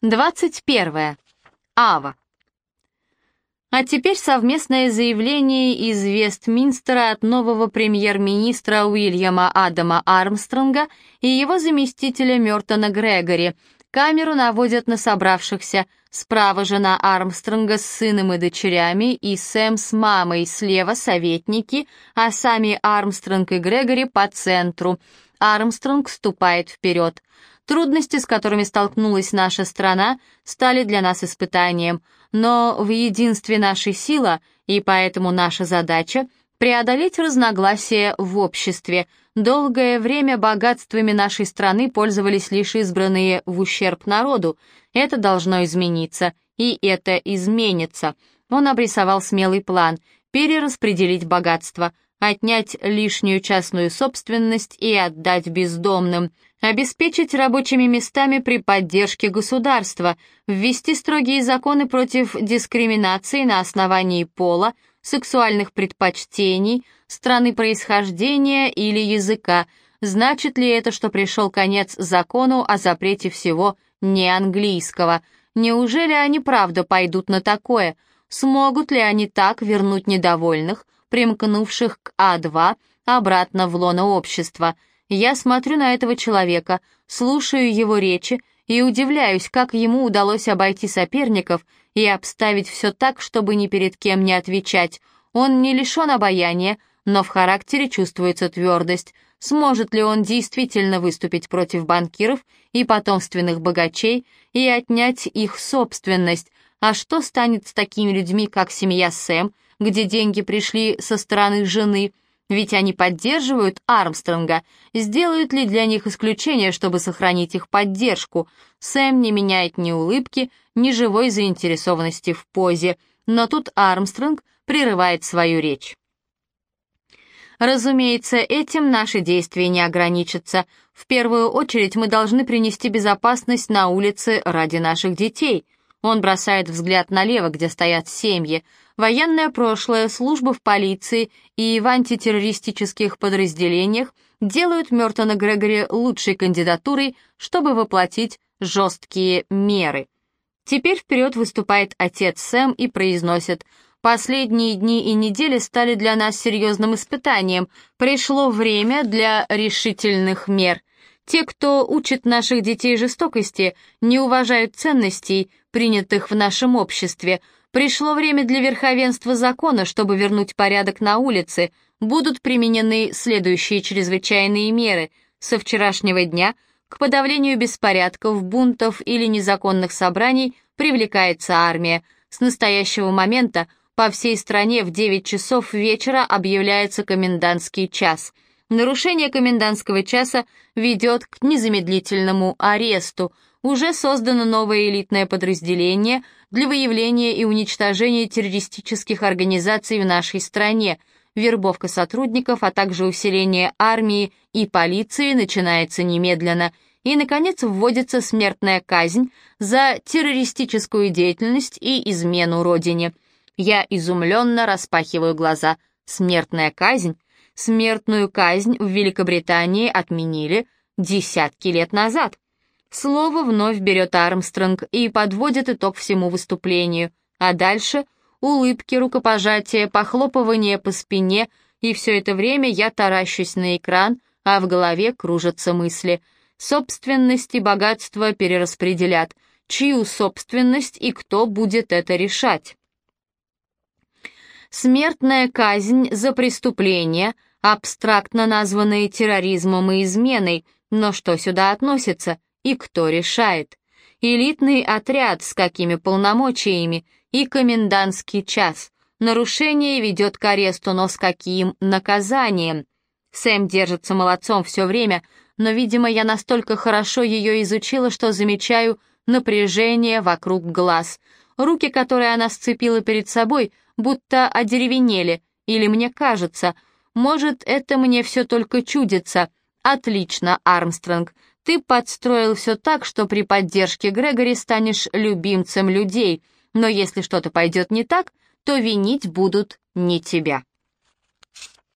21. Ава. А теперь совместное заявление из Вестминстера от нового премьер-министра Уильяма Адама Армстронга и его заместителя Мертона Грегори. Камеру наводят на собравшихся. Справа жена Армстронга с сыном и дочерями, и Сэм с мамой, слева советники, а сами Армстронг и Грегори по центру. Армстронг ступает вперед. Трудности, с которыми столкнулась наша страна, стали для нас испытанием, но в единстве нашей сила, и поэтому наша задача — преодолеть разногласия в обществе. Долгое время богатствами нашей страны пользовались лишь избранные в ущерб народу. Это должно измениться, и это изменится. Он обрисовал смелый план — перераспределить богатство, отнять лишнюю частную собственность и отдать бездомным — обеспечить рабочими местами при поддержке государства, ввести строгие законы против дискриминации на основании пола, сексуальных предпочтений, страны происхождения или языка. Значит ли это, что пришел конец закону о запрете всего неанглийского? Неужели они правда пойдут на такое? Смогут ли они так вернуть недовольных, примкнувших к А2, обратно в лоно общества – я смотрю на этого человека, слушаю его речи и удивляюсь, как ему удалось обойти соперников и обставить все так, чтобы ни перед кем не отвечать. Он не лишен обаяния, но в характере чувствуется твердость. Сможет ли он действительно выступить против банкиров и потомственных богачей и отнять их собственность? А что станет с такими людьми, как семья Сэм, где деньги пришли со стороны жены – ведь они поддерживают Армстронга. Сделают ли для них исключение, чтобы сохранить их поддержку? Сэм не меняет ни улыбки, ни живой заинтересованности в позе. Но тут Армстронг прерывает свою речь. Разумеется, этим наши действия не ограничатся. В первую очередь мы должны принести безопасность на улице ради наших детей. Он бросает взгляд налево, где стоят семьи военное прошлое, служба в полиции и в антитеррористических подразделениях делают Мертона Грегори лучшей кандидатурой, чтобы воплотить жесткие меры. Теперь вперед выступает отец Сэм и произносит «Последние дни и недели стали для нас серьезным испытанием. Пришло время для решительных мер. Те, кто учит наших детей жестокости, не уважают ценностей, принятых в нашем обществе, Пришло время для верховенства закона, чтобы вернуть порядок на улице. Будут применены следующие чрезвычайные меры. Со вчерашнего дня к подавлению беспорядков, бунтов или незаконных собраний привлекается армия. С настоящего момента по всей стране в 9 часов вечера объявляется комендантский час. Нарушение комендантского часа ведет к незамедлительному аресту. Уже создано новое элитное подразделение – для выявления и уничтожения террористических организаций в нашей стране. Вербовка сотрудников, а также усиление армии и полиции начинается немедленно. И, наконец, вводится смертная казнь за террористическую деятельность и измену родине. Я изумленно распахиваю глаза. Смертная казнь? Смертную казнь в Великобритании отменили десятки лет назад. Слово вновь берет Армстронг и подводит итог всему выступлению, а дальше улыбки, рукопожатия, похлопывание по спине, и все это время я таращусь на экран, а в голове кружатся мысли. Собственность и богатство перераспределят. Чью собственность и кто будет это решать? Смертная казнь за преступления, абстрактно названные терроризмом и изменой, но что сюда относится? и кто решает. Элитный отряд с какими полномочиями и комендантский час. Нарушение ведет к аресту, но с каким наказанием? Сэм держится молодцом все время, но, видимо, я настолько хорошо ее изучила, что замечаю напряжение вокруг глаз. Руки, которые она сцепила перед собой, будто одеревенели, или мне кажется, может, это мне все только чудится. Отлично, Армстронг, ты подстроил все так, что при поддержке Грегори станешь любимцем людей, но если что-то пойдет не так, то винить будут не тебя.